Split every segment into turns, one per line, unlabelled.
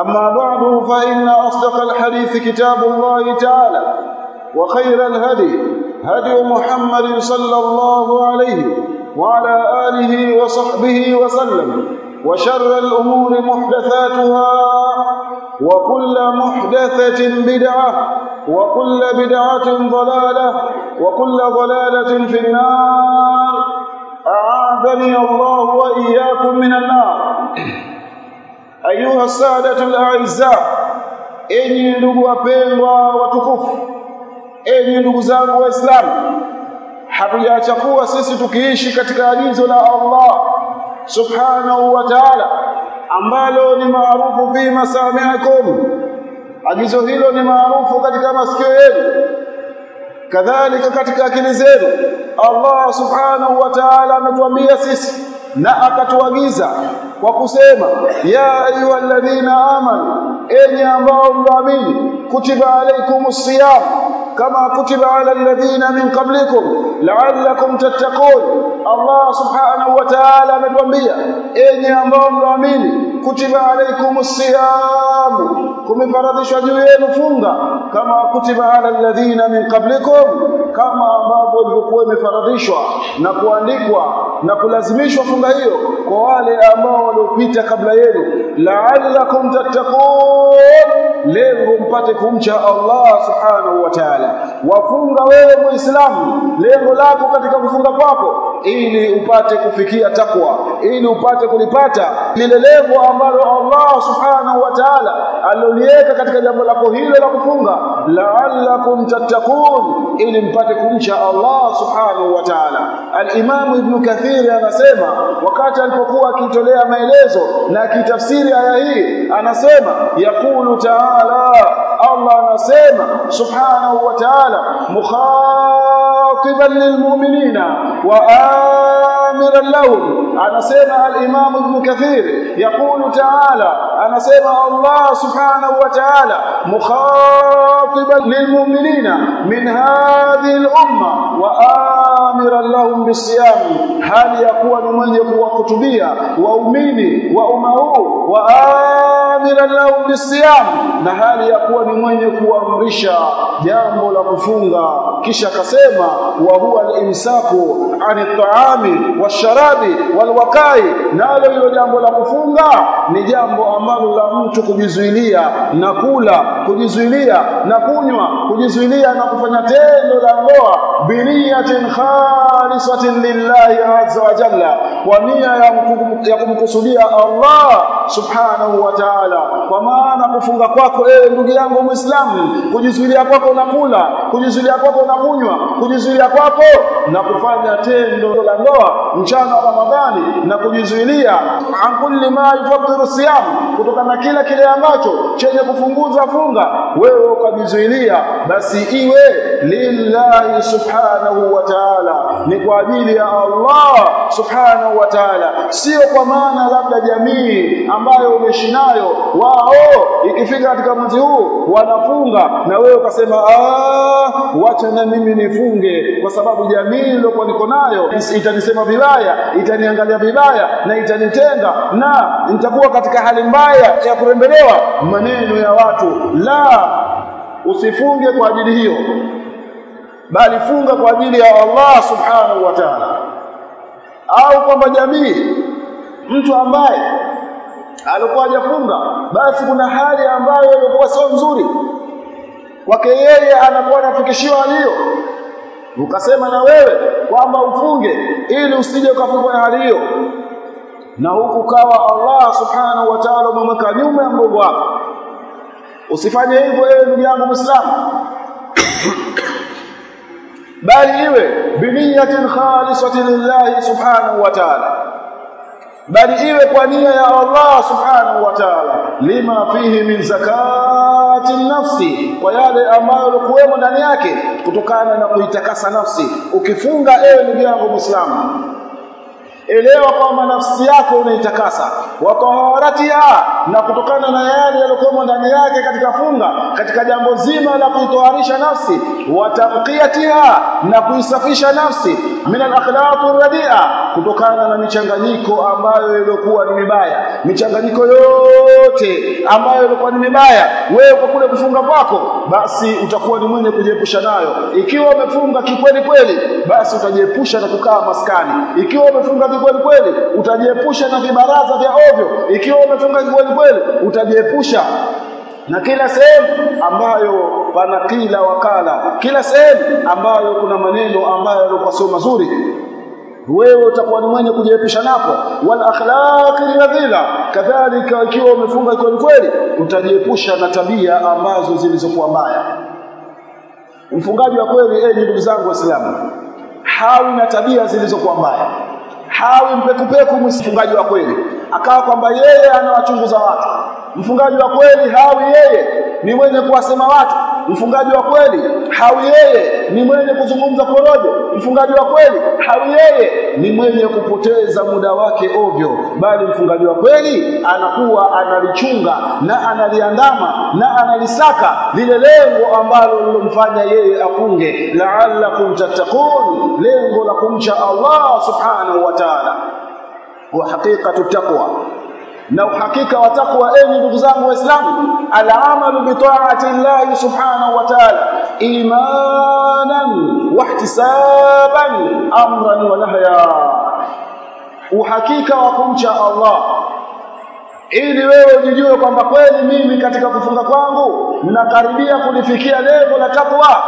أما بعد فإن أصدق الحديث كتاب الله تعالى وخير الهدي هدي محمد صلى الله عليه وعلى آله وصحبه وسلم وشر الأمور محدثاتها وكل محدثة بدعة وكل بدعة ضلالة وكل ضلالة في النار. أعاذني الله وإياكم من النار. ayuha sadatul aizza enyi ndugu wapendwa watukufu enyi ndugu zangu waislamu hatujaacha kuwa sisi tukiishi katika agizo la Allah subhanahu wa ta'ala ambalo ni maarufu fi masami'akum. Agizo hilo ni maarufu katika masikio yenu. Kadhalika katika akili zenu Allah subhanahu wa ta'ala ametuambia sisi na akatuagiza kwa kusema ya ayyuhalladhina amanu enyi ambao mnaamini kutiba alaykumus siyam kama kutiba ala alladhina min qablikum la'allakum tattaqun. Allah subhanahu wa ta'ala ametuambia enyi ambao mnaamini kutiba alaykumus siyam kumefaradhishwa juu yenu funga kama kutiba ala alladhina min qablikum kama ambavyo ilikuwa imefaradhishwa na kuandikwa na kulazimishwa funga hiyo kwa wale ambao waliopita kabla yenu. La'allakum tattaqun lengo mpate kumcha Allah subhanahu wa ta'ala. Wafunga wewe muislamu lengo lako katika kufunga kwako ili upate kufikia takwa ili upate kulipata lile lengo ambalo Allah subhanahu wa ta'ala aliloliweka katika jambo lako hilo la kufunga. La'allakum tattaqun ili mpate kumcha Allah subhanahu wa ta'ala. al-Imam Ibn Kathir anasema wakati alipokuwa akitolea maelezo na akitafsiri aya hii anasema yaqulu ta'ala Allah anasema subhanahu wa ta'ala mukhatiban lilmu'minina wa amiran lahum anasema al-Imam Ibn Kathir yaqulu ta'ala anasema Allah subhanahu wa ta'ala mukhatiban lilmu'minina min hadhihi al-umma wa amiran lahum bisiyam hali ya kuwa ni mwenye kuwahutubia waumini wa umma huu wa amiran lahum bisiyam na hali ya kuwa ni mwenye kuamrisha jambo la kufunga. Kisha akasema wa huwa al-imsaku an at-ta'ami wash-sharabi wal-waqai nalo hilo jambo la kufunga ni jambo ambalo la mtu kujizuilia na kula kujizuilia na kunywa kujizuilia na kufanya tendo la ndoa biniyatin khalisatin lillahi azza wa jalla kwa nia ya kumkusudia Allah subhanahu wa ta'ala. Kwa maana kufunga kwako ewe ndugu yangu muislamu kujizuilia kwako na unakula kujizuilia kwako unakunywa kujizuilia kwako na kufanya tendo la ndoa mchana wa Ramadhani na kujizuilia an kulli ma yufadhiru siyam kutokana na kila kile ambacho chenye kufunguza funga wewe ukajizuilia basi iwe lillahi subhanahu wa ta'ala. Ni kwa ajili ya Allah subhanahu wa ta'ala. Sio kwa maana labda jamii ambayo umeishi nayo wao ikifika katika mwezi huu wanafunga. Na wewe ukasema ah wacha na mimi nifunge kwa sababu jamii iliyokuwa niko nayo itanisema vibaya itaniangalia vibaya na itanitenga na nitakuwa katika hali mbaya ya kurembelewa. Maneno ya watu la usifunge kwa ajili hiyo bali funga kwa ajili ya Allah subhanahu wa ta'ala. Au kwamba jamii mtu ambaye alikuwa hajafunga basi kuna hali ambayo ilikuwa sio nzuri. Kwake yeye anakuwa anafikishiwa hiyo. Ukasema na wewe kwamba ufunge ili usije ukafungwa na hali hiyo. Na huku kawa Allah subhanahu wa ta'ala umemweka nyuma ya mgongo wako. Usifanye hivyo ewe ndugu yangu Muislamu. Bali iwe biniyatin khalisatin lillahi subhanahu wa ta'ala bali iwe kwa nia ya Allah subhanahu wa ta'ala. Lima fihi min zakati nafsi. Kwa yale ambayo yalikuwemo ndani yake kutokana na kuitakasa nafsi. Ukifunga ewe ndugu yangu Muislamu elewa kwamba nafsi yako unaitakasa. Wa taharatiha na kutokana na yale yaliyokuwa ndani yake katika funga katika jambo zima la kuitoharisha nafsi wa tabqiyatiha na kuisafisha nafsi. Min al-akhlaq radia kutokana na michanganyiko ambayo ilikuwa ni mibaya. Michanganyiko yote ambayo ilikuwa ni mibaya wewe kwa kule kufunga kwako basi utakuwa ni mwenye kujiepusha nayo. Ikiwa umefunga kikweli kweli basi utajiepusha na kukaa maskani. Ikiwa umefunga kweli kweli utajiepusha na vibaraza vya ovyo. Ikiwa umefunga kweli kweli utajiepusha na kila sehemu ambayo pana kila wakala kila sehemu ambayo kuna maneno ambayo yalikuwa sio mazuri. Wewe utakuwa ni mwenye kujiepusha napo. Wal akhlaqi radhila kadhalika ikiwa umefunga kweli kweli utajiepusha na tabia ambazo zilizokuwa mbaya. Mfungaji wa kweli enyi ndugu zangu waislamu hawi na tabia zilizokuwa mbaya hawi mpekupeku mfungaji wa kweli. Akawa kwamba yeye anawachunguza watu. Mfungaji wa kweli hawi yeye. Ni mwenye kuwasema watu mfungaji wa kweli hawi yeye ni mwenye kuzungumza porojo. Mfungaji wa kweli hawi yeye ni mwenye kupoteza muda wake ovyo. Bali mfungaji wa kweli anakuwa analichunga na analiandama na analisaka lile lengo ambalo lilomfanya yeye afunge. La'allakum tattaqun lengo la kumcha Allah subhanahu wa ta'ala. Wa haqiqatu taqwa na uhakika wa takwa enyi ndugu zangu waislamu al'amalu bi ta'ati Allah subhanahu wa ta'ala imanan wa ihtisaban amran wa nahya. Uhakika wa kumcha Allah. Ili wewe ujijue kwamba kweli mimi katika kufunga kwangu nakaribia kulifikia lengo la takwa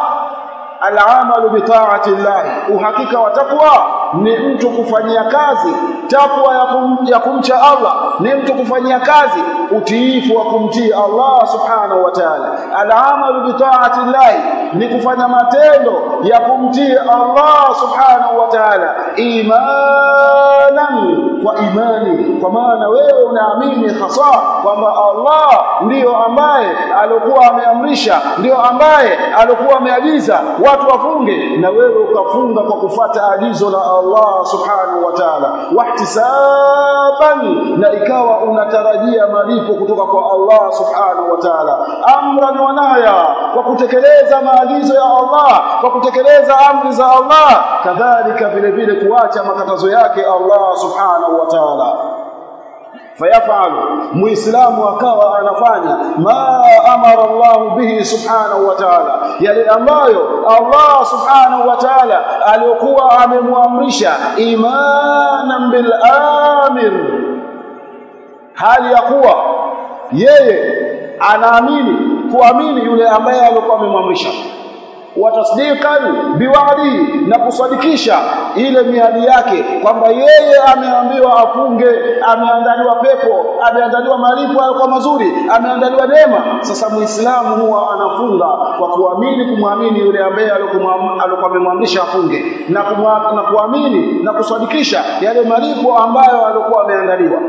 al'amalu bi ta'ati Allah uhakika wa takwa ni mtu kufanyia kazi. Takwa ya, kum, ya kumcha Allah ni mtu kufanyia kazi utiifu wa kumtii Allah subhanahu wa ta'ala. Al'amalu bi ta'ati Allah ni kufanya matendo ya kumtii Allah subhanahu wa ta'ala. Imanan kwa imani kwa maana wewe unaamini hasa kwamba Allah ndiyo ambaye alikuwa ameamrisha ndiyo ambaye alikuwa ameagiza watu wafunge na wewe ukafunga kwa kufata agizo la Allah subhanahu wa ta'ala wahtisaban na ikawa unatarajia malipo kutoka kwa Allah subhanahu wa ta'ala. Amran wa nahya kwa kutekeleza maagizo ya Allah kwa kutekeleza amri za Allah. Kadhalika vile vile kuacha makatazo yake Allah subhanahu wa ta'ala fayafalu muislamu akawa anafanya ma amara Allah bihi subhanahu wa ta'ala. Yale ambayo Allah subhanahu wa ta'ala aliyokuwa amemwamrisha imanan bil amir. Hali ya kuwa yeye anaamini kuamini yule ambaye alikuwa amemwamrisha wa tasdiqan biwa'dihi na kusadikisha ile miadi yake kwamba yeye ameambiwa afunge ameandaliwa pepo ameandaliwa malipo kwa mazuri ameandaliwa neema. Sasa muislamu huwa anafunga kwa kuamini kumwamini yule ambaye alikuwa afunge na na kuamini na kusadikisha yale malipo ambayo alikuwa ameandaliwa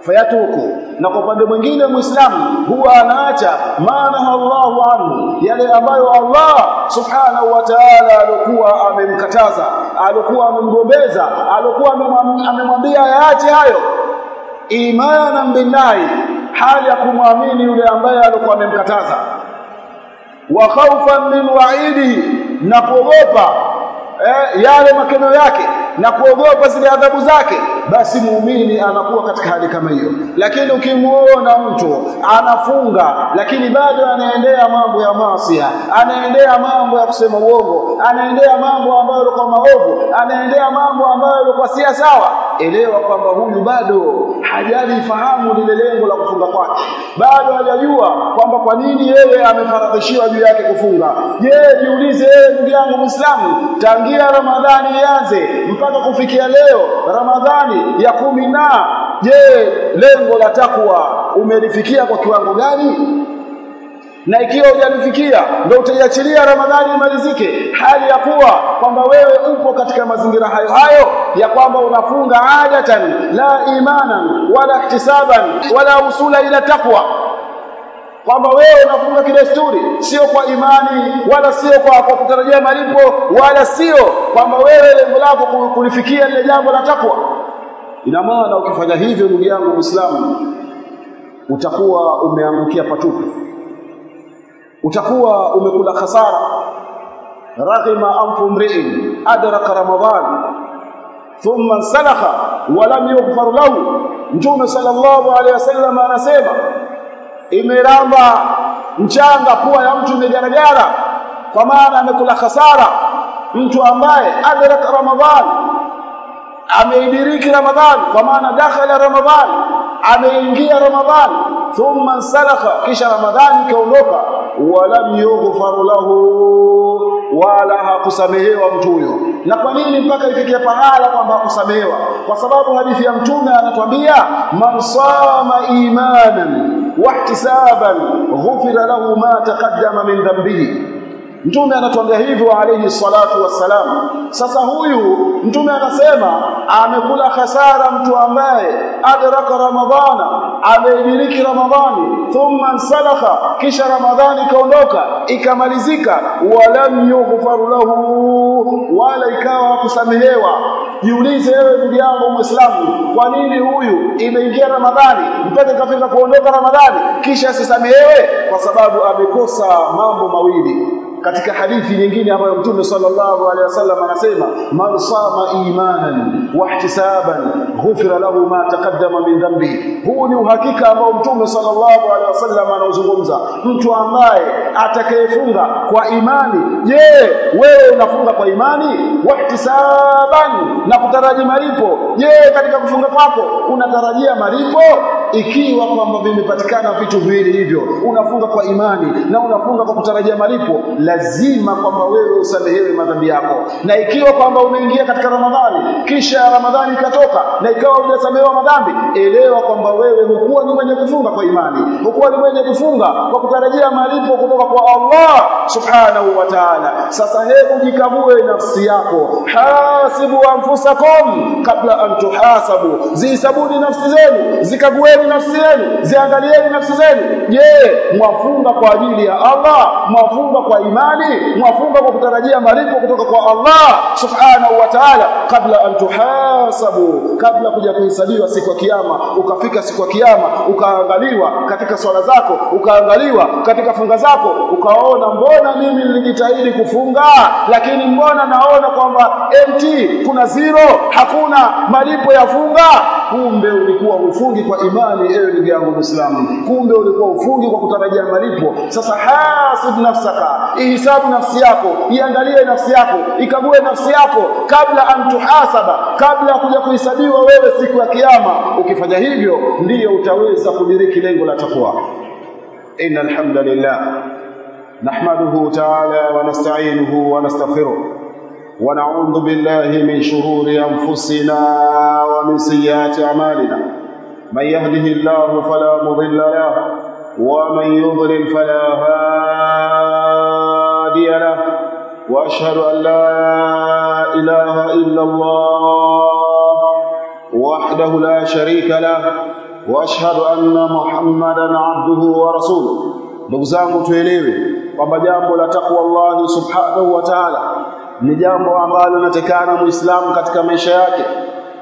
fayatuku. Na kwa upande mwingine muislamu huwa anaacha maana Allahu anhu yale ambayo Allah subhanahu wa ta'ala alikuwa amemkataza alikuwa amemgombeza alikuwa amemwambia yaache hayo. Imanan billahi hali ya kumwamini yule ambaye alikuwa amemkataza. Wa khawfan min wa'idi na kuogopa eh, yale makeno yake na kuogopa zile adhabu zake basi muumini anakuwa katika hali kama hiyo. Lakini ukimuona mtu anafunga lakini bado anaendea mambo ya maasi anaendea mambo ya kusema uongo anaendea mambo ambayo yalikuwa maovu anaendea mambo ambayo yalikuwa si sawa elewa kwamba huyu bado hajalifahamu lile lengo la kufunga kwake. Bado hajajua kwamba kwa nini yeye amefaradhishiwa juu yake kufunga. Je jiulize yeye ndugu yangu Muislamu tangia Ramadhani ianze mpaka kufikia leo Ramadhani ya kumi na je lengo la takwa umelifikia kwa kiwango gani? Na ikiwa hujalifikia ndio utaiachilia Ramadhani imalizike. Hali ya kuwa kwamba wewe upo katika mazingira hayo hayo ya kwamba unafunga adatan la imanan wala ihtisaban wala usula ila takwa kwamba wewe unafunga kidesturi sio kwa imani wala sio kwa, kwa kutarajia malipo wala sio kwamba wewe lengo lako kulifikia lile jambo la takwa ina maana ukifanya hivyo ndugu yangu Muislamu utakuwa umeangukia patupu. Utakuwa umekula khasara. Raghima anfu mri'in adraka ramadhan thumma salakha wa lam yughfar lahu. Mtume sallallahu alaihi wasallam anasema imeramba mchanga pua ya mtu imegaragara kwa maana amekula khasara. Mtu ambaye adraka ramadhan ameidiriki ramadhani kwa maana dakhala ramadhan ameingia ramadhan. Thumma salakha kisha ramadhani kaondoka walam yughfaru lahu wala hakusamehewa mtu huyo. Na kwa nini mpaka ifikie pahala kwamba hakusamehewa? Kwa sababu hadithi ya mtume anatuambia man sama imanan wahtisaban ghufira lahu ma taqaddama min dhanbihi Mtume anatuambia hivyo alayhi salatu wassalam. Sasa huyu mtume anasema amekula hasara mtu ambaye adraka Ramadhana, ameidiriki Ramadhani, thumma salakha, kisha Ramadhani ikaondoka ikamalizika, walam yughfaru lahu, wala ikawa kusamehewa. Jiulize wewe ndugu yangu Muislamu, kwa nini huyu imeingia Ramadhani mpaka ikafika kuondoka Ramadhani kisha asisamehewe? Kwa sababu amekosa mambo mawili katika hadithi nyingine ambayo Mtume sallallahu alaihi wasallam anasema man sama imanan wahtisaban ghufira lahu ma taqaddama min dhanbi. Huu ni uhakika ambao Mtume sallallahu alaihi wasallam anauzungumza. Mtu ambaye atakayefunga kwa imani je wewe unafunga kwa imani? Wahtisaban na kutaraji malipo je katika kufunga kwako unatarajia malipo ikiwa kwamba vimepatikana vitu viwili hivyo unafunga kwa imani na unafunga kwa kutarajia malipo lazima kwamba wewe usamehewe madhambi yako. Na ikiwa kwamba umeingia katika Ramadhani kisha Ramadhani ikatoka na ikawa hujasamehewa madhambi elewa kwamba wewe hukuwa ni mwenye kufunga kwa imani hukuwa ni mwenye kufunga kwa kutarajia malipo kutoka kwa Allah subhanahu wa ta'ala. Sasa hebu jikague nafsi yako. Hasibu anfusakum kabla an tuhasabu. Zihisabuni nafsi zenu zikagueni nafsi zenu ziangalieni nafsi zenu. Je mwafunga kwa ajili ya Allah? Mwafunga kwa imani? Mwafunga kwa kutarajia malipo kutoka kwa Allah subhanahu wa ta'ala? Kabla an tuhasabu kabla kuja kuhesabiwa siku ya kiyama ukafika siku ya kiyama ukaangaliwa katika swala zako ukaangaliwa katika funga zako ukaona mbona mimi nilijitahidi kufunga lakini mbona naona kwamba empty kuna zero hakuna malipo ya funga? Kumbe ulikuwa ufungi kwa imani ewe ndugu yangu Muislamu kumbe ulikuwa ufungi kwa kutarajia malipo sasa hasib nafsaka ihisabu nafsi yako iangalie nafsi yako ikague nafsi yako kabla an tuhasaba kabla ya kuja kuhesabiwa wewe siku ya kiyama ukifanya hivyo ndiyo utaweza kudiriki lengo la takwa innal hamdalillah نحمده تعالى ونستعينه ونستغفره ونعوذ بالله من شرور أنفسنا ومن سيئات أعمالنا من يهده الله فلا مضل له ومن يضلل فلا هادي له وأشهد أن لا إله إلا الله وحده لا شريك له واشهد anna muhammadan abduhu wa rasuluhu ndugu zangu tuelewe kwamba jambo la takwa Allah subhanahu wa ta'ala ni jambo ambalo linatekana muislamu katika maisha yake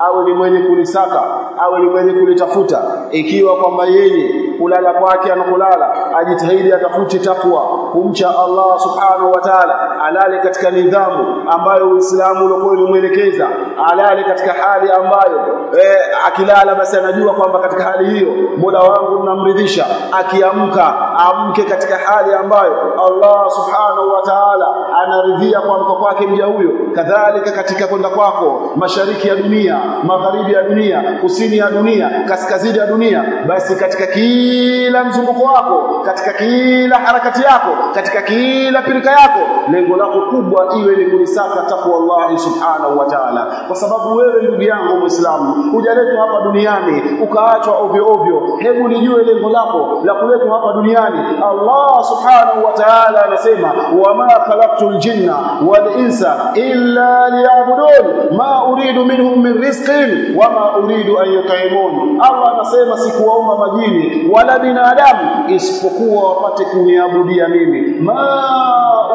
awe ni mwenye kulisaka awe ni mwenye kulitafuta ikiwa kwamba yeye kulala kwake anakulala ajitahidi atafute takwa kumcha Allah subhanahu wa ta'ala alale katika nidhamu ambayo Uislamu ulikuwa umemwelekeza alale katika hali ambayo eh, akilala basi anajua kwamba katika hali hiyo muda wangu namridhisha akiamka amke katika hali ambayo Allah subhanahu wa ta'ala anaridhia kuamka kwake mja huyo. Kadhalika katika kwenda kwako mashariki ya dunia magharibi ya dunia kusini ya dunia kaskazini ya dunia basi katika kila mzunguko wako katika kila harakati yako katika kila pirika yako lengo lako kubwa iwe ni kunisaka takwa Allah subhanahu wa ta'ala. Kwa sababu wewe ndugu yangu muislamu hujaletwa hapa duniani ukaachwa ovyo ovyo hebu lijue lengo lako la kuletwa hapa duniani. Allah subhanahu wa ta'ala anasema wama khalaqtul jinna wal insa illa liya'budun ma uridu minhum min rizqin wama uridu an yut'imun. Allah anasema sikuwaumba majini wala binadamu isipokuwa wapate kuniabudia mimi. Ma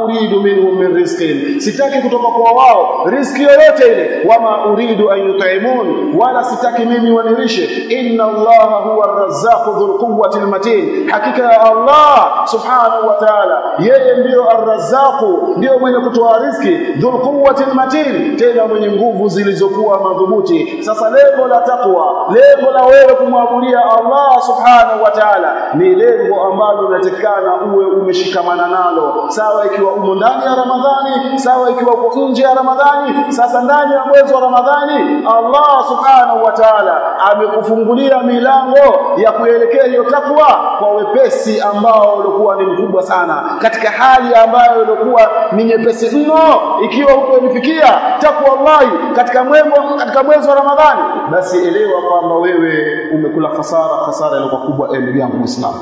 uridu minhum min rizqin sitaki kutoka kwa wao riziki yoyote ile. Wama uridu an yut'imun wala sitaki mimi wanirishe. Inna allaha huwa arrazzaqu dhul quwwati almatin. Hakika ya allah subhanahu wa ta'ala yeye ndiyo arrazzaqu ndiyo mwenye kutoa riziki dhul quwwati almatin tena mwenye nguvu zilizokuwa madhubuti. Sasa lengo la takwa lengo la wewe kumwabudia allah subhanahu wa ta'ala ni lengo ambalo unatakikana uwe umeshikamana nalo. Sawa ikiwa umo ndani ya ramadhani sawa ikiwa uko nje ya ramadhani sasa ndani ya mwezi wa ramadhani allah subhanahu wa ta'ala amekufungulia milango ya kuelekea hiyo takwa kwa wepesi ambao ulikuwa ni mkubwa sana. Katika hali ambayo ilikuwa ni nyepesi mno ikiwa uko imefikia takwa Allah katika mwezi katika mwezi wa ramadhani basi elewa kwamba wewe umekula fasara fasara iliyokuwa kubwa ndugu yangu muislamu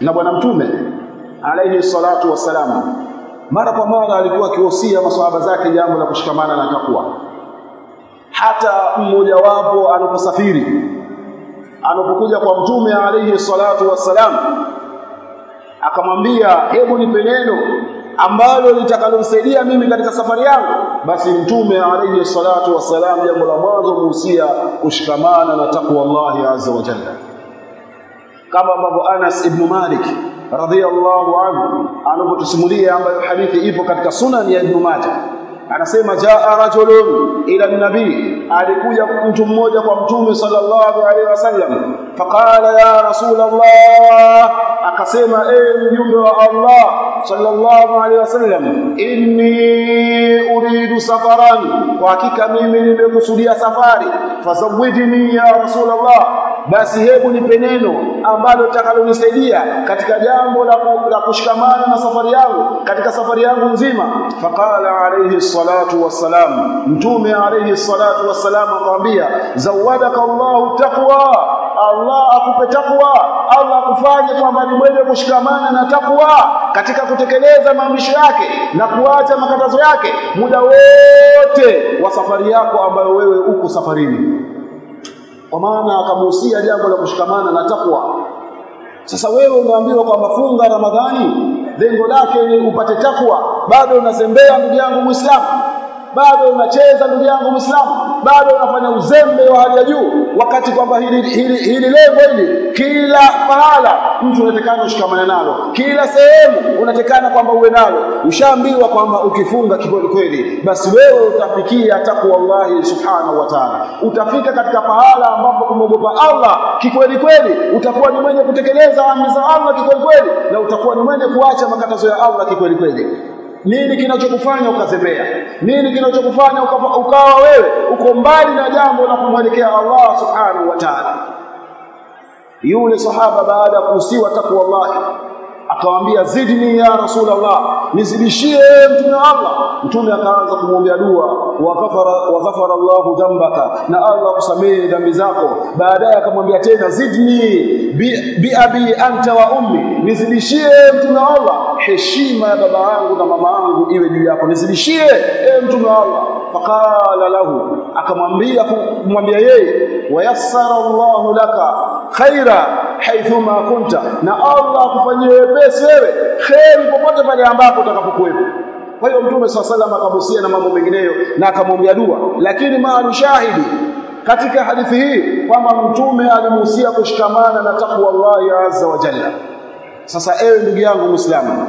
na bwana mtume alayhi salatu wassalam mara kwa mara alikuwa akiwahusia maswahaba zake jambo la kushikamana na takwa hata mmoja wapo anaposafiri anapokuja kwa mtume alayhi salatu wassalam akamwambia hebu nipe neno ambalo litakalomsaidia mimi katika safari yangu. Basi mtume alayhi salatu wassalam jambo la mwanzo muhusia kushikamana na takwa Allah azza wa jalla kama ambavyo Anas ibn Malik radhiyallahu anhu anapotusimulia ambayo hadithi ipo katika sunan ya Ibn Majah. Anasema jaa rajulun ila nabii alikuja mtu mmoja kwa mtume sallallahu alaihi wasallam. Faqala ya rasul Allah akasema e mjumbe wa Allah sallallahu alaihi wasallam inni uridu safaran kwa hakika mimi nimekusudia safari. Fazawidni ya rasul Allah basi hebu nipe neno ambalo litakalonisaidia katika jambo la, la kushikamana na safari yangu katika safari yangu nzima. Faqala alayhi salatu wassalam mtume alayhi salatu wassalam akamwambia zawadaka Allahu taqwa. Allah akupe takwa Allah akufanye kwamba ni mwenye kushikamana na takwa katika kutekeleza maamrisho yake na kuacha makatazo yake muda wote wa safari yako ambayo wewe uko safarini kwa maana akamuhusia jambo la kushikamana na takwa sasa wewe unaambiwa kwamba funga ramadhani lengo lake ni upate takwa bado unazembea ndugu yangu muislamu bado unacheza ndugu yangu muislamu bado unafanya uzembe wa hali ya juu wakati kwamba hili hili, hili lengo hili kila pahala mtu unatekana ushikamane nalo kila sehemu unatekana kwamba uwe nalo. Ushaambiwa kwamba ukifunga kikweli kweli basi wewe utafikia takwa Allah subhanahu wa ta'ala. Utafika katika pahala ambapo kumwogopa Allah kikweli kweli utakuwa ni mwenye kutekeleza amri za Allah kikweli kweli na utakuwa ni mwenye kuacha makatazo ya Allah kikweli kweli nini kinachokufanya ukazembea? Nini kinachokufanya ukawa, wewe uko mbali na jambo la kumwelekea Allah subhanahu wa ta'ala? Yule sahaba baada ya kuhusiwa takwa Allah akamwambia zidni ya rasulullah nizidishie mtume wa Allah. Mtume akaanza kumwombea dua wa ghafara wa dhambaka na Allah kusamehe dhambi zako. Baadaye akamwambia tena zidni bi, bi abi anta wa ummi nizidishie mtume wa Allah. Heshima ya baba yangu na mama yangu iwe juu yako nizidishie e mtume wa Allah. Faqala lahu akamwambia kumwambia yeye wayassara Allah laka khaira haithuma kunta na Allah akufanyie wepesi wewe kheri popote pale ambapo utakapokuwepo. Kwa hiyo mtume swalla sallam akabusia na mambo mengineyo na akamwombea dua. Lakini maana shahidi katika hadithi hii kwamba mtume alimuhusia kushikamana na takwa Allah azza wa jalla. Sasa ewe ndugu yangu muislamu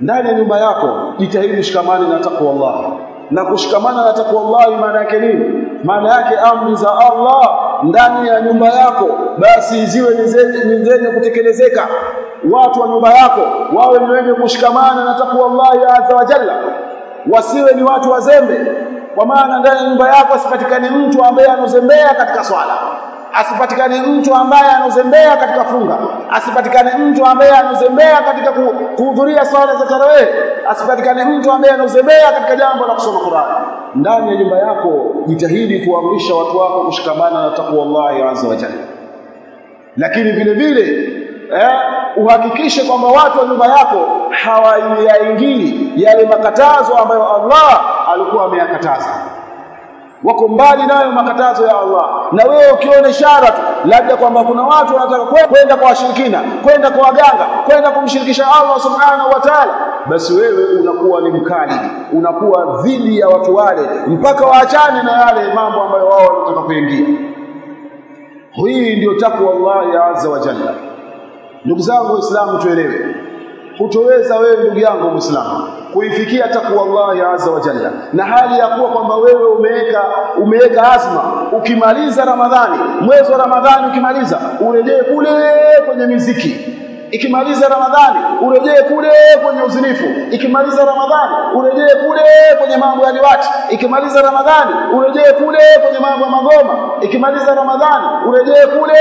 ndani ya nyumba yako jitahidi shikamani na takwa Allah na kushikamana na takwa Allah maana yake nini? Maana yake amri za Allah ndani ya nyumba yako basi ziwe ni zenye kutekelezeka. Watu wa nyumba yako wawe ni wenye kushikamana na takwa Allah azza wa jalla. Wasiwe ni watu wazembe. Kwa maana ndani ya nyumba yako asipatikane mtu ambaye anozembea katika swala asipatikane mtu ambaye anozembea katika funga. Asipatikane mtu ambaye anozembea katika kuhudhuria swala za tarawih. Asipatikane mtu ambaye anozembea katika jambo la kusoma Qur'an. Ndani ya nyumba yako jitahidi kuamrisha watu wako kushikamana na takwa Allah azza wa jalla. Lakini vile vile eh, uhakikishe kwamba watu wa nyumba yako hawayaingii yale makatazo ambayo Allah alikuwa ameyakataza wako mbali nayo makatazo ya Allah. Na wewe ukiona ishara tu labda kwamba kuna watu wanataka kwenda kwa washirikina kwenda kwa waganga kwenda kumshirikisha Allah subhanahu wa ta'ala basi wewe unakuwa ni mkali unakuwa dhidi ya watu wale mpaka waachane na yale mambo ambayo wao wanataka kuingia. Hii ndio takwa Allah ya azza wa jalla. Ndugu zangu waislamu tuelewe hutoweza wewe ndugu yangu muislamu kuifikia takwa Allah azza wa jalla na hali ya kuwa kwamba wewe umeweka umeweka azma ukimaliza ramadhani mwezi wa ramadhani ukimaliza urejee kule kwenye miziki ikimaliza ramadhani urejee kule kwenye uzinifu. Ikimaliza ramadhani urejee kule kwenye mambo ya liwati ikimaliza ramadhani urejee kule kwenye mambo ya magoma. Ikimaliza ramadhani urejee kule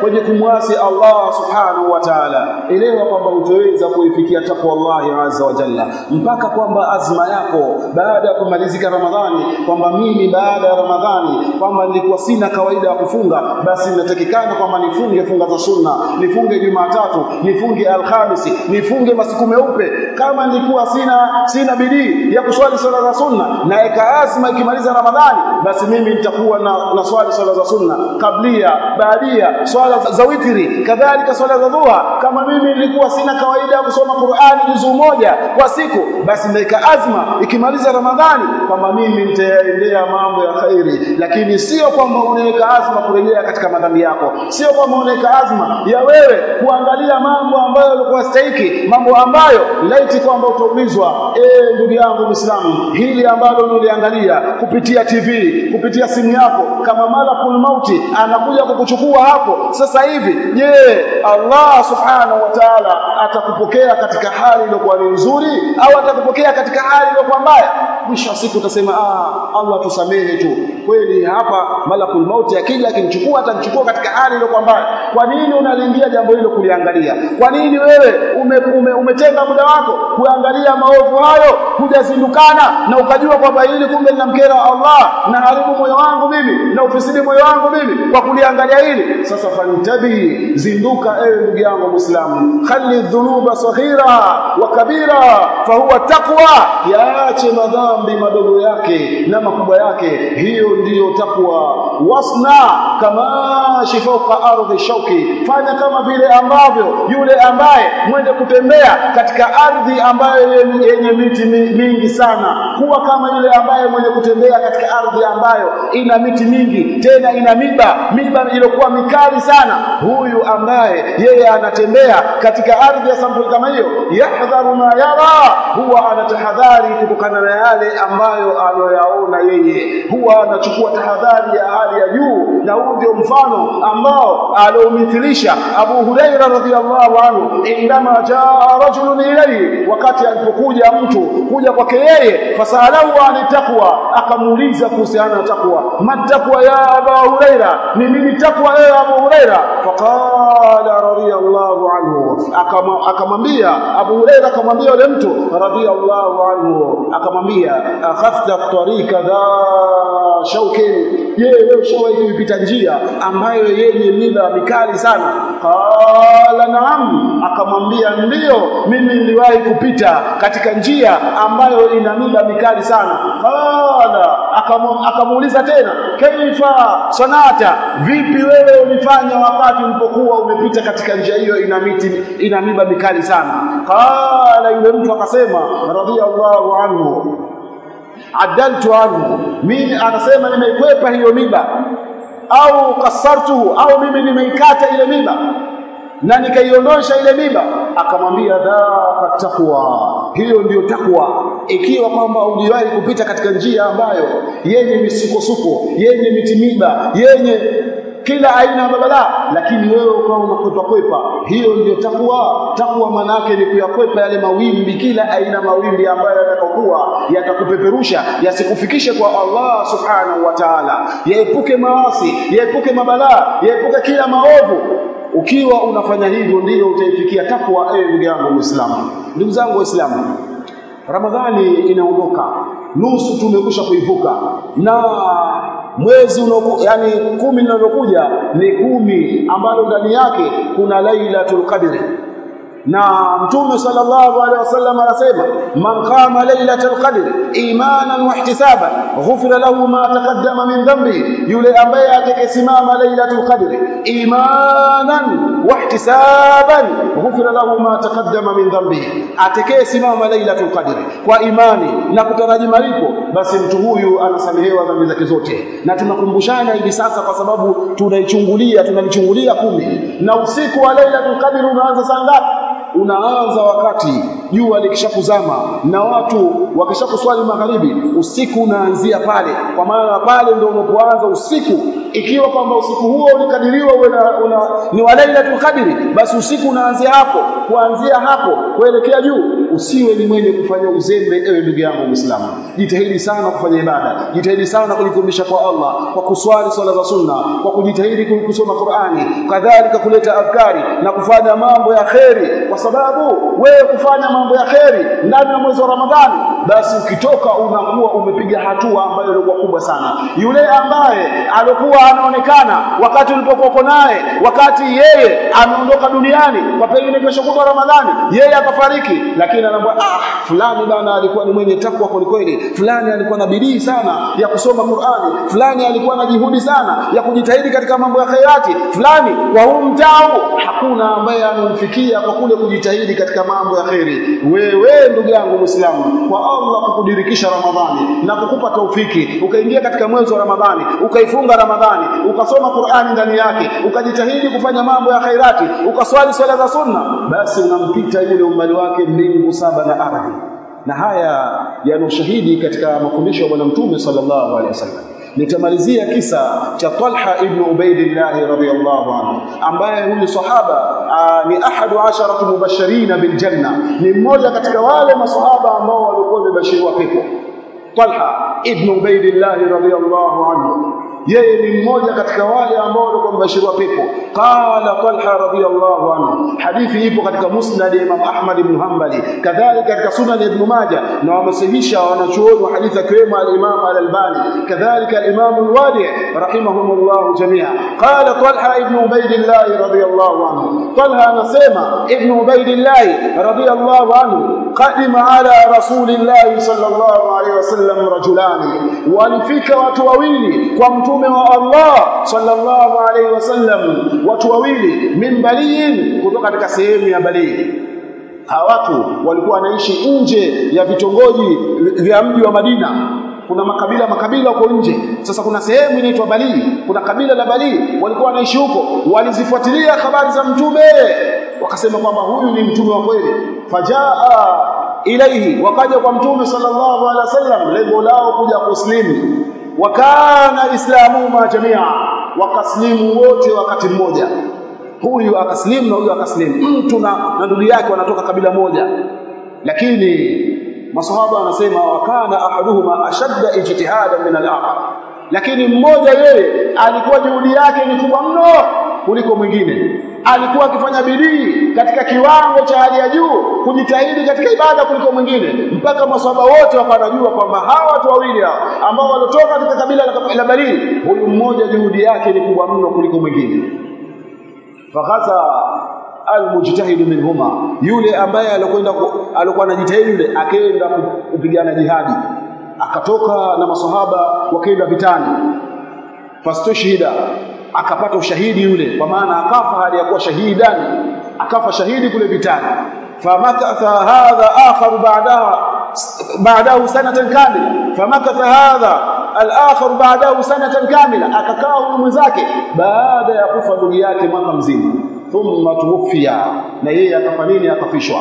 kwenye kumwasi Allah subhanahu wa ta'ala. Elewa kwamba utaweza kuifikia takwa Allah azza wa jalla. Mpaka kwamba azma yako baada ya kumalizika ramadhani kwamba mimi baada ya ramadhani kwamba nilikuwa sina kawaida ya kufunga basi natakikana kwamba nifunge funga za sunna. Nifunge jumatatu nifunge alhamisi nifunge masiku meupe. Kama nilikuwa sina sina bidii ya kuswali swala za sunna na ikaazima ikimaliza ramadhani basi mimi nitakuwa na, na swali swala za sunna. Kablia baadia swala za witri kadhalika swala za dhuha. Kama mimi nilikuwa sina kawaida ya kusoma Qur'ani juzuu moja kwa siku basi naika azma ikimaliza ramadhani kwamba mimi nitaendea mambo ya khairi. Lakini sio kwamba unaweka azma kurejea katika madhambi yako. Sio kwamba unaweka azma ya wewe kuangalia mambo ambayo yalikuwa stahiki mambo ambayo laiti kwamba utaulizwa eh ndugu yangu Muislamu hili ambalo unaliangalia kupitia TV kupitia simu yako kama malakul mauti anakuja kukuchukua hapo sasa hivi je Allah subhanahu wa ta'ala atakupokea katika hali iliyokuwa nzuri au atakupokea katika hali iliyokuwa mbaya mwisho wa siku utasema ah Allah tusamehe tu. Kweli hapa malakul mauti akija akimchukua atamchukua katika hali iliyokuwa mbaya. Kwa nini unalingia jambo hilo kuliangalia? Kwa nini wewe ume, ume, umetenga muda wako kuangalia maovu hayo hujazindukana na ukajua kwamba hili kumbe linamkera Allah na haribu moyo wangu mimi na ufisidi moyo wangu mimi kwa kuliangalia hili? Sasa fantabi zinduka ewe ndugu yangu muislamu. Khali dhunuba saghira wa kabira fahuwa taqwa. Yaache madhambi madogo yake na makubwa yake hiyo ndiyo takwa. Wasna kama shifauka ardhi shauki fanya kama vile ambavyo yule ambaye mwende kutembea katika ardhi ambayo yenye miti mingi sana. Kuwa kama yule ambaye mwenye kutembea katika ardhi ambayo ina miti mingi tena ina miba miba iliyokuwa mikali sana. Huyu ambaye yeye anatembea katika ardhi ya sampuli kama hiyo yahdharu ma yara huwa anatahadhari kutokana na yale ambayo anayoyaona yeye. Huwa anachukua tahadhari ya hali ya juu na huu ndio mfano ambao aliomithilisha Abu Huraira radhiallahu anhu. Indama jaa rajulun ilayhi wakati alipokuja mtu kuja kwake yeye fasalahu an taqwa akamuuliza kuhusiana na takwa. Matakwa ya Abu Huraira? Ni nini takwa ewe Abu Huraira? Faqala radhiallahu anhu. Akamwambia Abu Huraira akamwambia yule mtu radhiallahu anhu. Akamwambia akhafta tariqa dha shaukin je wewe ushawahi kuipita njia ambayo yenye mila mikali sana. Qala naam akamwambia ndio mimi niliwahi kupita katika njia ambayo ina mila mikali sana. Qala akamuuliza tena kaifa sanata vipi wewe ulifanya wakati ulipokuwa umepita katika njia hiyo ina miti ina miba mikali sana? Qala yule mtu akasema radhiallahu anhu adaltu anhu mimi anasema nimeikwepa hiyo miba. Au kasartuhu au mimi nimeikata ile miba. Na nikaiondosha ile miba. Akamwambia dhaka takwa hiyo ndiyo takwa ikiwa kwamba ujiwahi kupita katika njia ambayo yenye misukosuko yenye mitimiba yenye kila aina ya mabalaa, lakini wewe ukawa unakwepa kwepa hiyo ndio takwa. Takwa manake ni kuyakwepa yale mawimbi. Kila aina mawimbi ambayo yatakokuwa yatakupeperusha yasikufikishe kwa Allah subhanahu wa ta'ala. Yaepuke maasi yaepuke mabalaa, yaepuke kila maovu. Ukiwa unafanya hivyo ndiyo utaifikia takwa ewe ndugu yangu Muislamu. Ndugu zangu Waislamu Ramadhani inaondoka. Nusu tumekusha kuivuka. Na mwezi unoku, yani kumi linalokuja ni kumi ambalo ndani yake kuna Lailatul Qadr na mtume sallallahu alaihi wasallam anasema man qama lailatul qadr imanan wa ihtisaban ghufira lahu ma taqaddama min dhanbi. Yule ambaye atakayesimama lailatul qadr imanan wa ihtisaban ghufira lahu ma taqaddama min dhanbi. Atakayesimama lailatul qadr kwa imani na kutaraji malipo basi mtu huyu anasamehewa dhambi zake zote. Na tunakumbushana hivi sasa kwa sababu tunaichungulia tunalichungulia kumi. Na usiku wa lailatul qadr unaanza saa ngapi unaanza wakati jua likishakuzama na watu wakishakuswali magharibi usiku unaanzia pale. Kwa maana pale ndio unapoanza usiku. Ikiwa kwamba usiku huo ulikadiriwa una, una, ni wa lailatul qadri basi usiku unaanzia hapo. Kuanzia hapo kuelekea juu usiwe ni mwenye kufanya uzembe ewe ndugu yangu Muislamu. Jitahidi sana kufanya ibada. Jitahidi sana kujikumbisha kwa Allah kwa kuswali swala za sunna kwa kujitahidi kusoma Qur'ani kadhalika kuleta afkari na kufanya mambo ya kheri. Kwa sababu wewe kufanya mambo ya kheri ndani ya mwezi wa Ramadhani basi ukitoka unakuwa umepiga hatua ambayo ilikuwa kubwa sana. Yule ambaye alikuwa anaonekana wakati ulipokuwa naye wakati yeye ameondoka duniani kwa pengine kesho kutwa Ramadhani yeye akafariki lakini anaambia ah fulani bana alikuwa ni mwenye takwa kweli fulani alikuwa na bidii sana ya kusoma Qur'ani. Fulani alikuwa na juhudi sana ya kujitahidi katika mambo ya khairati. Fulani kwa huu mtao hakuna ambaye anamfikia kwa kule kujitahidi katika mambo ya khairi. Wewe ndugu yangu Muislamu kwa Allah kukudirikisha Ramadhani na kukupa taufiki. Ukaingia katika mwezi wa Ramadhani ukaifunga Ramadhani ukasoma Qur'ani ndani yake ukajitahidi kufanya mambo ya khairati ukaswali swala za sunna basi unampita yule umbali wake mbingu saba na ardhi. Na haya yana ushahidi katika mafundisho ya bwana mtume sallallahu alaihi wasallam nitamalizia kisa cha Talha ibn Ubaidillah radhiyallahu anhu ambaye huyu sahaba ni ahadu asharatu mubashirina bil janna ni mmoja katika wale masahaba ambao walikuwa wamebashiriwa pepo. Talha ibn Ubaidillah radhiyallahu anhu yeye ni mmoja katika wale ambao walikuwa wamebashiriwa pepo. Qala talha radhiyallahu anhu. Hadithi ipo katika musnad ya imam ahmad ibn hanbali. Kadhalika katika sunan ibn majah. Na wamesahihisha wanachuoni wa hadithi akiwemo al-imam al-albani. Kadhalika al-imam al-wadi rahimahumullah jamia. Qala talha ibn Ubaydillah radhiyallahu anhu. Talha anasema ibn Ubaydillah radhiyallahu anhu qadima ala rasulillahi sallallahu alayhi wasallam rajulani walifika watu wawili kwa mtume wa Allah sallallahu alaihi wasallam. Watu wawili min baliin kutoka katika sehemu ya balii hawa watu walikuwa wanaishi nje ya vitongoji vya mji wa Madina. Kuna makabila makabila huko nje. Sasa kuna sehemu inaitwa Balii kuna kabila la Balii walikuwa wanaishi huko. Walizifuatilia habari za mtume. Wakasema kwamba huyu ni mtume wa kweli. Fajaa ilaihi wakaja kwa mtume sallallahu alaihi wasallam lengo lao kuja kuslimu. Wakana islamu ma jamia wakaslimu wote wakati mmoja. Huyu akaslimu na huyu akaslimu. Mtu na, ndugu yake wanatoka kabila moja. Lakini masahaba wanasema wakana ahaduhuma ashadda ijtihadan min al-akhar lakini mmoja yeye alikuwa juhudi yake ni kubwa mno kuliko mwingine alikuwa akifanya bidii katika kiwango cha hali ya juu kujitahidi katika ibada kuliko mwingine mpaka maswahaba wote wakanajua kwamba hawa watu wawili hao ambao walitoka katika kabila la Bani huyu mmoja juhudi yake ni kubwa mno kuliko mwingine. Fakhasa almujtahid minhuma yule ambaye alikwenda alikuwa anajitahidi yule akaenda kupigana jihadi akatoka na masahaba wakaenda vitani. Fastushhida akapata ushahidi yule kwa maana akafa hali ya kuwa shahidani akafa shahidi kule vitani. Famakatha hadha akhar ba'daha ba'dahu sanatan kamila. Famakatha hadha al-akhar ba'dahu sanatan kamila. Akakaa huyu mwenzake baada ya kufa ndugu yake mwaka mzima. Thumma tuwfiya na yeye akafa nini? Akafishwa.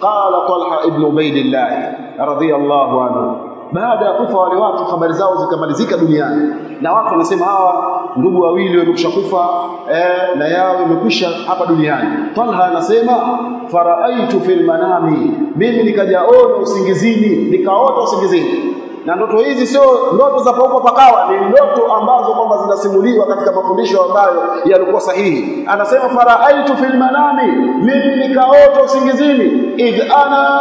Qala talha ibn ubaydillah radiyallahu anhu baada ya kufa wale watu habari zao zikamalizika duniani. Na watu wanasema hawa ndugu wawili wamekwisha kufa eh, na yao imekwisha hapa duniani. Talha anasema faraaitu fil manami mimi nikajaona usingizini nikaota usingizini. Na ndoto hizi sio ndoto za pauko pakawa ni ndoto ambazo kwamba zinasimuliwa katika mafundisho ambayo yalikuwa sahihi. Anasema faraaitu fil manami mimi nikaota usingizini. Idh ana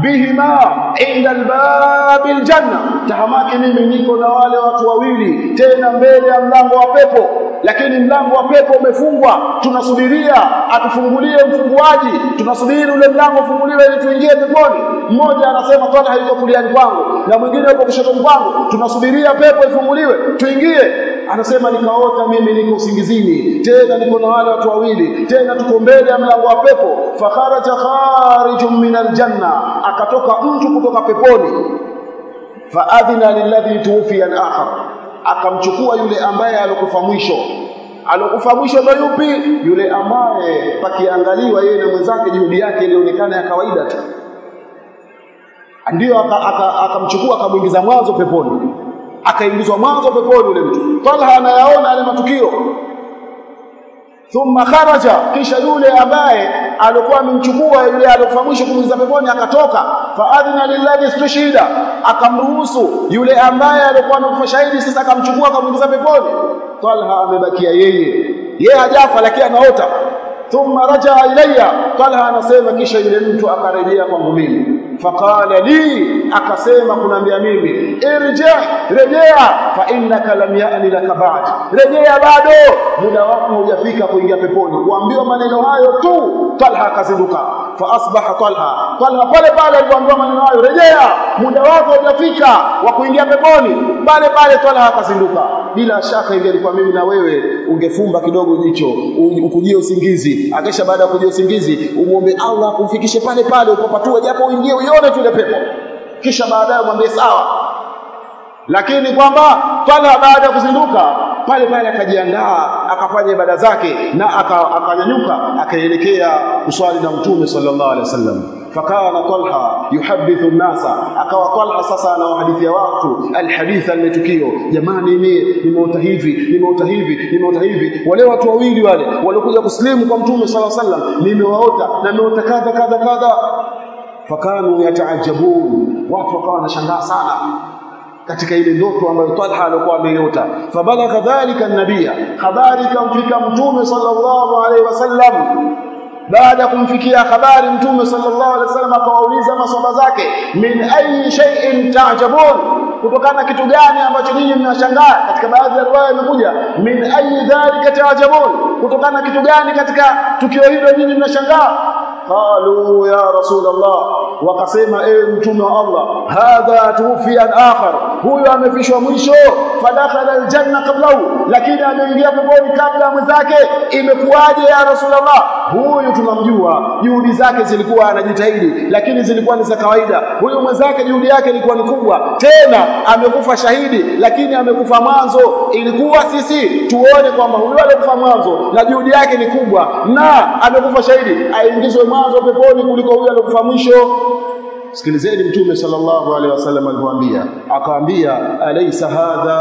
bihima inda albab aljanna. Tahamaki mimi niko na wale watu wawili tena mbele ya mlango wa pepo lakini mlango wa pepo umefungwa. Tunasubiria atufungulie mfunguaji. Tunasubiri ule mlango ufunguliwe ili tuingie peponi. Mmoja anasema Talha yuko kuliani kwangu. Na mwingine yuko kushoto kwangu. Tunasubiria pepo ifunguliwe tuingie. Anasema nikaota mimi niko usingizini. Tena niko na wale watu wawili. Tena tuko mbele ya mlango wa pepo. Fakharaja kharijun min aljanna. Akatoka mtu kutoka peponi. Faadhina lilladhi tuwfiya al-akhar akamchukua yule ambaye alokufa mwisho. Alokufa mwisho ndo yupi? Yule ambaye pakiangaliwa yeye na mwenzake juhudi yake ilionekana ya kawaida tu. Ndio akamchukua aka, akamuingiza mwanzo peponi. Akaingizwa mwanzo peponi yule mtu. Talha anayaona yale matukio. Thumma kharaja kisha yule ambaye alikuwa amemchukua yule aliyokufa mwisho kumuingiza peponi akatoka. Faadhina lillahi stushida akamruhusu yule ambaye alikuwa amekufa shahidi sasa akamchukua akamuingiza peponi. Talha amebakia yeye yeye hajafa lakini anaota thumma rajaa ilayya Talha anasema kisha yule mtu akarejea kwangu mimi faqala li akasema kunambia mimi irja rejea fa innaka lam ya'ni laka ba'd. Rejea bado muda wako hujafika kuingia peponi. Kuambiwa maneno hayo tu Talha akazinduka. Fa asbaha Talha. Talha pale pale alipoambiwa maneno hayo rejea muda wako hujafika wa kuingia peponi. Pale pale Talha akazinduka. Bila shaka ingelikuwa mimi na wewe ungefumba kidogo jicho ukujie usingizi. Akisha baada ya kujia usingizi umuombe Allah kumfikishe pale pale upapatue japo uingie uione tu ile pepo. Kisha baadaye mwambie sawa. Lakini kwamba Talha baada ya kuzinduka pale pale akajiandaa akafanya ibada zake na akanyanyuka akaelekea kuswali na mtume sallallahu alaihi wasallam. Fakana Talha yuhadithu nasa akawa Talha sasa anawahadithia watu alhaditha limetukio jamani mimi nimeota hivi nimeota hivi nimeota hivi. Wale watu wawili wale waliokuja kuslimu kwa mtume sallallahu alaihi wasallam. Nimewaota na nimeota kadha kadha kadha fakanu yataajabun watu wakawa wanashangaa sana katika ile ndoto ambayo Talha alikuwa ameiota. Fabalagha dhalika an-nabiyya. Habari ikamfika mtume sallallahu alaihi wasallam baada kumfikia habari mtume sallallahu alaihi wasallam akawauliza maswahaba zake. Min ayi shay'in ta'jabun? Kutokana kitu gani ambacho ninyi mnashangaa? Katika baadhi ya riwaya imekuja. Min ayi dhalika ta'jabun? Kutokana kitu gani katika tukio hilo ninyi mnashangaa qalu ya rasul Allah wakasema ewe mtume wa Allah hadha tufi al-akhar huyu amefishwa mwisho fadakhala aljanna qablahu lakini ameingia peponi kabla mwenzake. Imekuwaje ya rasul Allah? Huyu tunamjua juhudi zake zilikuwa anajitahidi lakini zilikuwa ni za kawaida. Huyu mwenzake juhudi yake ilikuwa ni kubwa. Tena amekufa shahidi lakini amekufa mwanzo. Ilikuwa sisi tuone kwamba huyu alikufa mwanzo na juhudi yake ni kubwa na amekufa shahidi aingizwe mwanzo peponi kuliko huyo aliyokufa mwisho. Sikilizeni mtume sallallahu alaihi wasallam alipoambia akaambia alaysa hadha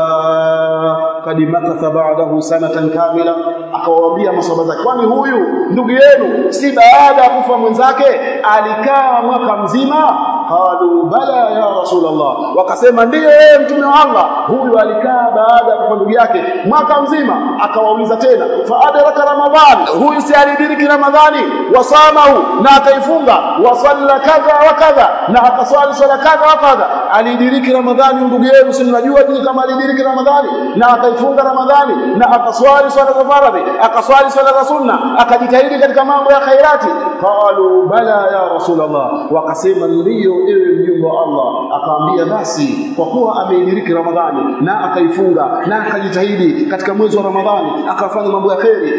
kad makatha ba'dahu sanatan kamila. Akawaambia masahaba zake kwani huyu ndugu yenu si baada ya kufa mwenzake alikaa mwaka mzima? Qalu bala ya rasulullah. Wakasema ndiye mtume wa Allah huyu alikaa baada ya kufa ndugu yake mwaka mzima akawauliza tena. Fa adraka ramadhan huyu si alidiriki ramadhani? Wasamahu na akaifunga. Wasalla kadha wa kadha na akaswali swala kadha wa kadha. Alidiriki ramadhani ndugu yenu si mnajua jinsi kama alidiriki ramadhani? Na akaifunga ramadhani na akaswali swala za faradhi akaswali swala za sunna akajitahidi katika mambo ya khairati. Qalu bala ya rasulullah. Wakasema ndio ewe mjumbe wa Allah. Akaambia basi kwa kuwa ameidiriki ramadhani na akaifunga na akajitahidi katika mwezi wa ramadhani akafanya mambo ya kheri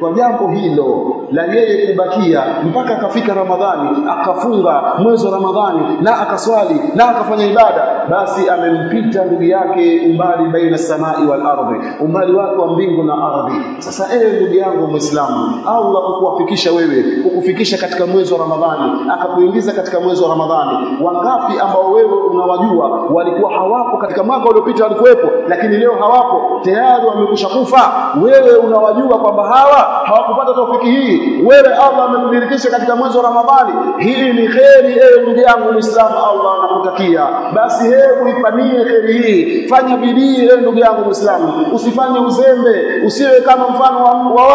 kwa jambo hilo la yeye kubakia mpaka akafika Ramadhani akafunga mwezi wa Ramadhani na akaswali na akafanya ibada basi amempita ndugu yake umbali baina samai wal ardhi umbali wake wa mbingu na ardhi. Sasa ewe ndugu yangu Muislamu Allah kukuwafikisha wewe kukufikisha katika mwezi wa Ramadhani akakuingiza katika mwezi wa Ramadhani. Wangapi ambao wewe unawajua walikuwa hawapo katika mwaka uliopita walikuwepo lakini leo hawapo tayari wamekusha kufa? Wewe unawajua kwamba hawa hawakupata taufiki hii. Wewe Allah amekudirikisha katika mwezi wa Ramadhani. Hii ni kheri ewe ndugu yangu Muislamu Allah anakutakia. Basi hebu ifanyie kheri hii. Fanya bidii ewe ndugu yangu Muislamu. Usifanye uzembe. Usiwe kama mfano wa, wa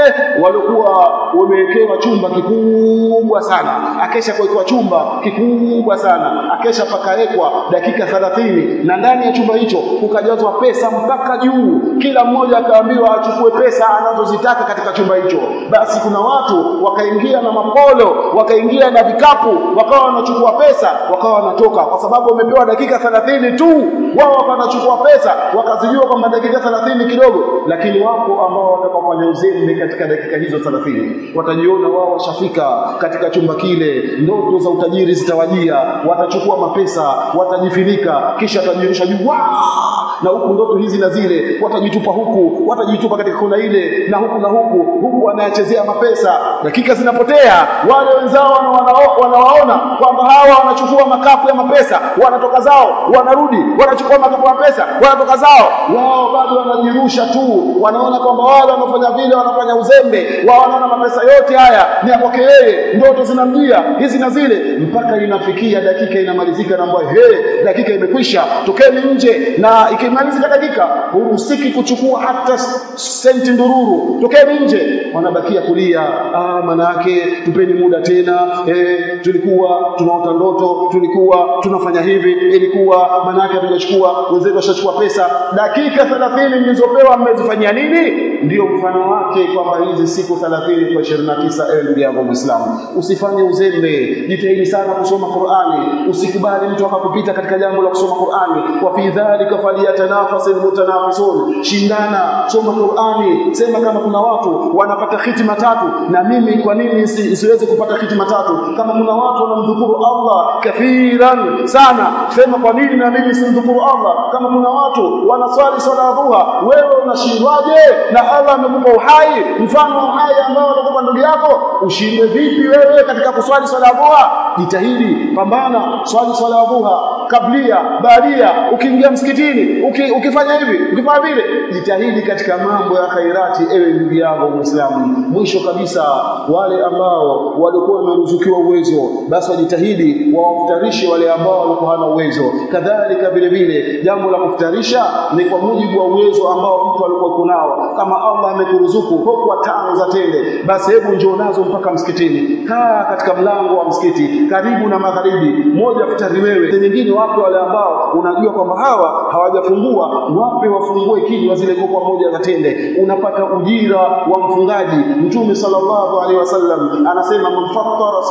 wale waliokuwa wamewekewa chumba kikubwa sana. Akesha kuwekewa chumba kikubwa sana. Akesha pakawekwa dakika 30 na ndani ya chumba hicho kukajazwa pesa mpaka juu. Kila mmoja akaambiwa achukue pesa anazozitaka katika chumba hicho. Basi kuna watu wakaingia na mapolo wakaingia na vikapu wakawa wanachukua pesa wakawa wanatoka. Kwa sababu wamepewa dakika 30 tu wao wanachukua pesa wakazijua kwamba dakika 30 kidogo. Lakini wapo ambao watakofanya uzembe katika dakika hizo 30 watajiona wao washafika katika chumba kile. Ndoto za utajiri zitawajia. Watachukua mapesa watajifinika kisha atajirusha juu na huku ndoto hizi na zile watajitupa huku watajitupa katika kona ile na huku na huku huku wanayachezea mapesa. Dakika zinapotea wale wenzao wanawaona kwamba hawa wanachukua makapu ya mapesa wanatoka zao wanarudi wanachukua makapu ya pesa wanatoka zao. Wao bado wanajirusha tu wanaona kwamba wale wanafanya vile wanafanya uzembe wao wanaona mapesa yote haya ni yake yeye. Ndoto zinamjia hizi na zile mpaka inafikia dakika inamalizika na mbwa he dakika imekwisha tokeni nje. Na ikimalizika dakika huruhusiki kuchukua hata senti ndururu. Tokeni nje. Wanabakia kulia. Ah manake tupeni muda tena. Eh tulikuwa tunaota ndoto tulikuwa tunafanya hivi ilikuwa manake hatujachukua wenzetu washachukua pesa. Dakika 30 mlizopewa mmezifanyia nini? Ndio mfano wake kwamba hizi siku 30 kwa 29 ewe ndugu yangu Muislamu usifanye uzembe. Jitahidi sana kusoma Qur'ani. Usikubali mtu akakupita katika jambo la kusoma Qur'ani. Wa fi dhalika falyatanafasul almutanafisun shindana soma Qur'ani sema kama kuna watu wanapata hitima tatu. Na mimi kwa nini siwezi kupata hitima tatu? Kama kuna watu wanamdhukuru Allah kathiran sana sema kwa nini na mimi simdhukuru Allah? Kama kuna watu wanaswali swala ya dhuha wewe unashindwaje? Na Allah amekupa uhai mfano wa uhai ambao anakupa ndugu yako ushinde vipi wewe katika kuswali swala ya dhuha? Jitahidi pambana swali swala ya dhuha kablia baadia ukiingia msikitini uki, ukifanya hivi ukifanya vile. Jitahidi katika mambo ya khairati ewe ndugu yangu muislamu. Mwisho kabisa wale ambao walikuwa wameruzukiwa uwezo basi wajitahidi wawafutarishe wale ambao walikuwa hana uwezo. Kadhalika vile vile jambo la kufutarisha ni kwa mujibu wa uwezo ambao mtu alikuwa kunao kama Allah amekuruzuku kwa tano za tende basi hebu njoo nazo mpaka msikitini. Kaa katika mlango wa msikiti karibu na magharibi. Moja futari wewe nyingine wape wale ambao unajua kwamba hawa hawajafungua? Wape wafungue kinywa zile kwa moja za tende unapata ujira wa mfungaji. Mtume sallallahu alaihi wasallam anasema mfattara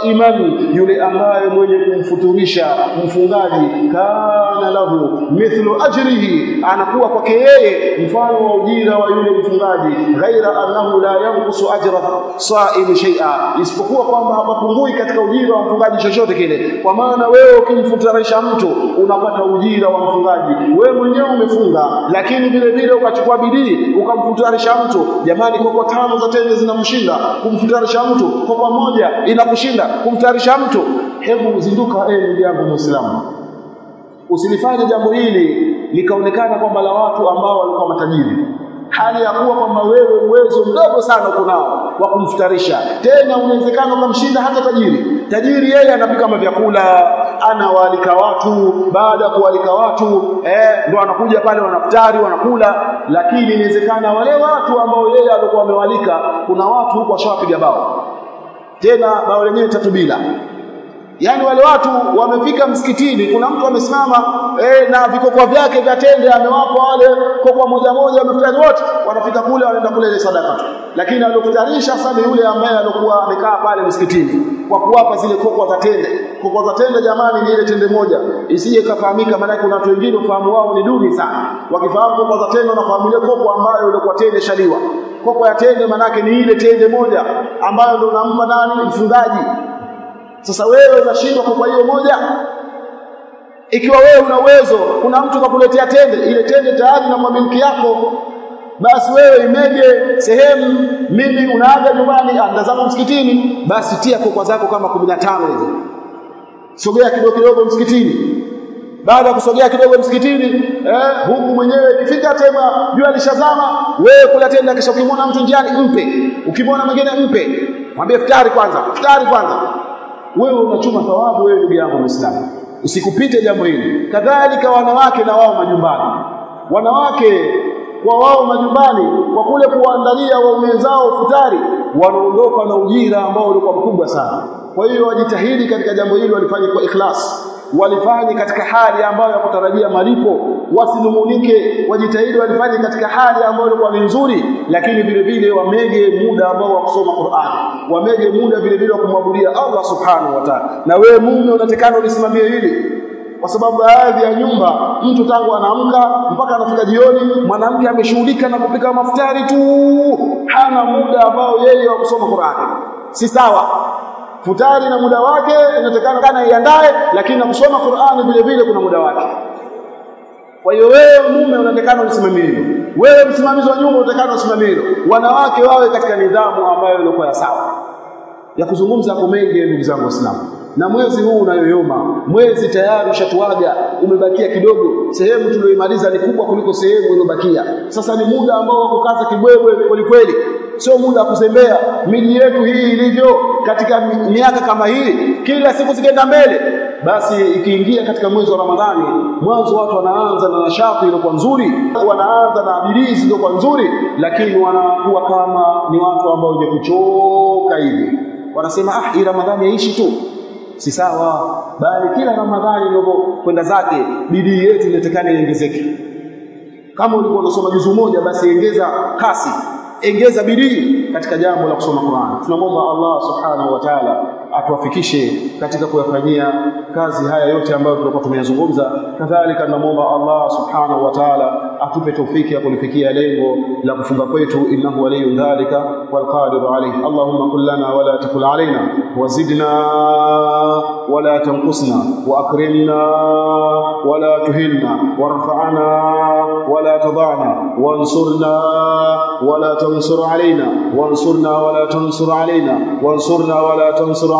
saiman yule ambaye mwenye kumfuturisha mfungaji kana lahu mithlu ajrihi anakuwa kwake yeye mfano wa ujira wa yule mfungaji ghaira annahu la yanqusu ajra saimi shay'a isipokuwa kwamba hapungui katika ujira wa mfungaji chochote kile. Kwa maana wewe ukimfutarisha mtu unapata ujira wa mfungaji. Wewe mwenyewe umefunga lakini vile vile ukachukua bidii ukamfutarisha mtu. Jamani kwa tano za tende zinamshinda. Kumfutarisha mtu kwa moja inakushinda. Kumtarisha mtu. Hebu zinduka ee ndugu yangu muislamu. Usilifanye jambo hili likaonekana kwamba la watu ambao walikuwa matajiri hali ya kuwa kwamba wewe uwezo mdogo sana uko nao wa kumfutarisha. Tena unawezekana ukamshinda hata tajiri. Tajiri yeye anapika mavyakula anawaalika watu. Baada ya kualika watu eh ndo anakuja pale wanafutari wanakula. Lakini inawezekana wale watu ambao yeye alikuwa amewalika kuna watu huko washawapiga bao. Tena bao lenyewe tatu bila Yaani wale watu wamefika msikitini, kuna mtu amesimama eh, na vikokwa vyake vya tende amewapa wale kokwa moja moja wamefutari wote, wanafika kule wanaenda kule ile sadaka tu. Lakini aliyofutarisha sana yule ambaye alikuwa amekaa pale msikitini kwa kuwapa zile kokwa za tende. Kokwa za tende jamani ni ile tende moja. Isije kafahamika maana kuna watu wengine ufahamu wao ni duni sana. Wakifahamu kokwa za tende wanafahamu ile kokwa ambayo ile kwa tende shaliwa. Kokwa ya tende maana ni ile tende moja ambayo ndio unampa nani mfungaji sasa wewe unashindwa kwa hiyo moja. Ikiwa wewe una uwezo kuna mtu kakuletea tende. Ile tende tayari na kwa yako. Basi wewe imeje sehemu mimi unaaga nyumbani angazama msikitini. Basi tia kokwa zako kama 15 hizo sogea kidogo kidogo msikitini. Baada ya kusogea kidogo msikitini eh huku mwenyewe ikifika tema jua lishazama wewe kula tenda kisha ukimwona mtu njiani mpe. Ukimwona mwingine mpe. Mwambie futari kwanza futari kwanza wewe unachuma thawabu wewe ndugu yangu Muislamu. Usikupite jambo hili. Kadhalika wanawake na wao majumbani. Wanawake kwa wao majumbani kwa kule kuandalia waume zao futari wanaondoka na ujira ambao ulikuwa mkubwa sana. Kwa hiyo wajitahidi katika jambo hili walifanye kwa ikhlas walifanye katika hali ambayo ya kutarajia malipo. Wasinumunike wajitahidi walifanye katika hali ambayo ilikuwa ni nzuri lakini vile vile wamege muda ambao wa kusoma Qur'an. Wamege muda vile vile wa kumwabudia Allah subhanahu wa ta'ala. Na wewe mume unatakana ulisimamie hili. Kwa sababu baadhi ya nyumba mtu tangu anaamka mpaka anafika jioni mwanamke ameshughulika na kupika mafutari tu. Hana muda ambao yeye wa kusoma Qur'an. Si sawa futari na muda wake inatakana kana iandae lakini na kusoma Qur'ani vile vile kuna muda wake. Kwa hiyo wewe mume unatakana usimamie wewe msimamizi wa nyumba unatakana usimamie wanawake wawe katika nidhamu ambayo ilikuwa ya sawa. Ya kuzungumza kwa mengi ndugu zangu waislamu. Na mwezi huu unayoyoma mwezi tayari ushatuaga umebakia kidogo. Sehemu tuliyoimaliza ni kubwa kuliko sehemu iliyobakia. Sasa ni muda ambao wa kukaza kibwebwe kweli sio muda wa kuzembea. Miji yetu hii ilivyo katika miaka kama hii kila siku zikienda mbele basi ikiingia katika mwezi wa Ramadhani mwanzo watu wanaanza na nashati iliyokuwa nzuri wanaanza na abilizi iliyokuwa nzuri lakini wanakuwa kama ni watu ambao wenye kuchoka hivi. Wanasema ah hii Ramadhani yaishi tu. Si sawa bali kila Ramadhani inapokwenda zake bidii yetu inatakana iongezeke. Kama ulikuwa unasoma juzu moja basi ongeza kasi ongeza bidii katika jambo la kusoma Qur'an. Tunamwomba Allah subhanahu wa ta'ala atuwafikishe katika kuyafanyia kazi haya yote ambayo tulikuwa tumeyazungumza. Kadhalika tunamwomba Allah subhanahu wa ta'ala atupe tawfiki ya kulifikia lengo la kufunga kwetu. Innahu waliyyu dhalika wal qadiru alayhi. Allahumma qul lana wa la takul alaina wazidna wa la tanqusna wa akrimna wa la tuhilna warfa'na wa la tadana wansurna wa la tansur alaina wansurna wa la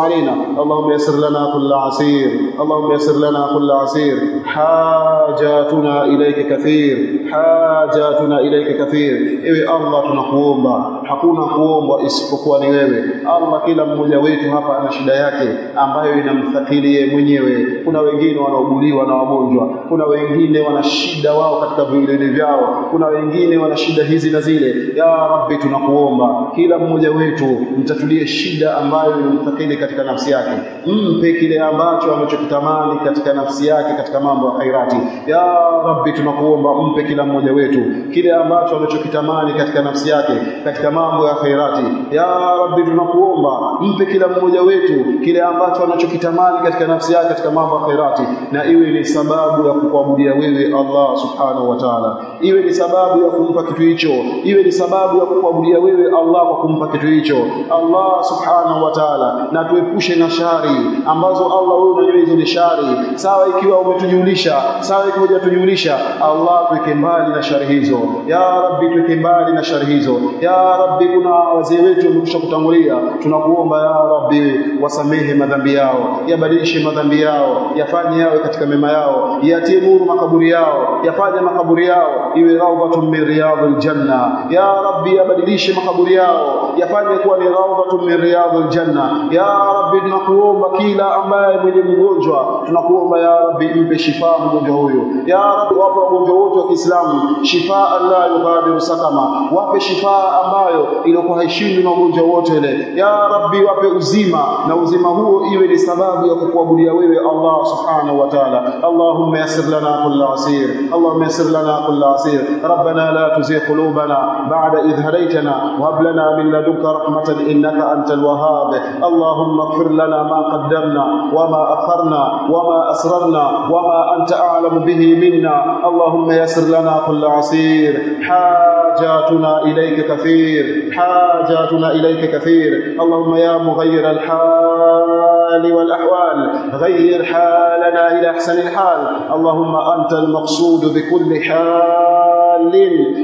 علينا. اللهم يسر لنا كل عسير. اللهم يسر لنا كل عسير. حاجاتنا إليك كثير. حاجاتنا إليك كثير. ewe Allah tunakuomba hakuna kuomba isipokuwa ni wewe. Allah kila mmoja wetu hapa ana shida yake ambayo inamthakili yeye mwenyewe. Kuna wengine wanaoguliwa na wagonjwa. Kuna wengine wana shida wao katika viwiliwili vyao. Kuna wengine wana shida hizi na zile. Ya rabbi tunakuomba kila mmoja wetu mtatulie shida ambayo inamthakili katika nafsi yake. Mpe kile ambacho anachokitamani katika nafsi yake katika mambo ya khairati. Ya rabbi tunakuomba mpe kila mmoja wetu kile ambacho anachokitamani katika nafsi yake katika mambo ya khairati. Ya rabbi tunakuomba mpe kila mmoja wetu kile ambacho anachokitamani katika nafsi yake katika mambo ya khairati na iwe ni sababu ya kukuabudia wewe Allah subhanahu wa ta'ala. Iwe ni sababu ya kumpa kitu hicho. Iwe ni sababu ya kukuabudia wewe Allah kwa kumpa kitu hicho. Allah subhanahu wa ta'ala na tuepushe na shari ambazo Allah wewe unajua hizo ni shari. Sawa ikiwa umetujulisha sawa ikiwa hujatujulisha Allah tuweke mbali na shari hizo. Ya rabbi tuweke mbali na shari hizo. Ya rabbi kuna wazee wetu wamekwisha kutangulia. Tunakuomba ya rabbi wasamehe madhambi yao yabadilishe madhambi yao yafanye yawe katika mema yao yatie nuru makaburi yao yafanye makaburi yao iwe raudhatun min riyadil janna. Ya rabbi yabadilishe makaburi yao yafanye kuwa ni raudhatun min riyadhil janna. Ya Rabbi, tunakuomba kila ambaye mwenye mgonjwa, tunakuomba ya Rabbi, mpe shifa mgonjwa huyo. Ya Rabbi, wape wagonjwa wote wa Kiislamu shifa la yughadiru sakama, wape shifa ambayo inakuwa haishindwi na ugonjwa wote ile. Ya Rabbi, wape uzima na uzima huo iwe ni sababu ya kukuabudia wewe Allah subhanahu wa ta'ala. Allahumma yassir lana kulla asir, Allahumma yassir lana kulla asir. Rabbana la tuzigh qulubana ba'da idh hadaytana wa hab lana min ladunka لدنك رحمة إنك أنت الوهاب. اللهم اغفر لنا ما قدمنا وما أخرنا وما أسررنا وما أنت أعلم به منا. اللهم يسر لنا كل عسير. حاجاتنا إليك كثير. حاجاتنا إليك كثير. اللهم يا مغير الحال والأحوال غير حالنا إلى أحسن الحال. اللهم أنت المقصود بكل حال.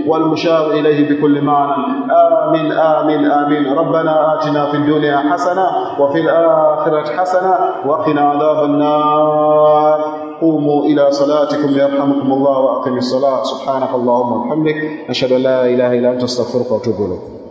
والمشار إليه بكل معنى. آمين آمين آمين. ربنا آتنا في الدنيا حسنة وفي الآخرة حسنة وقنا عذاب النار. قوموا إلى صلاتكم يرحمكم الله وأقم الصلاة. سبحانك اللهم وبحمدك. نشهد أن لا إله إلا أنت أستغفرك وأتوب إليك.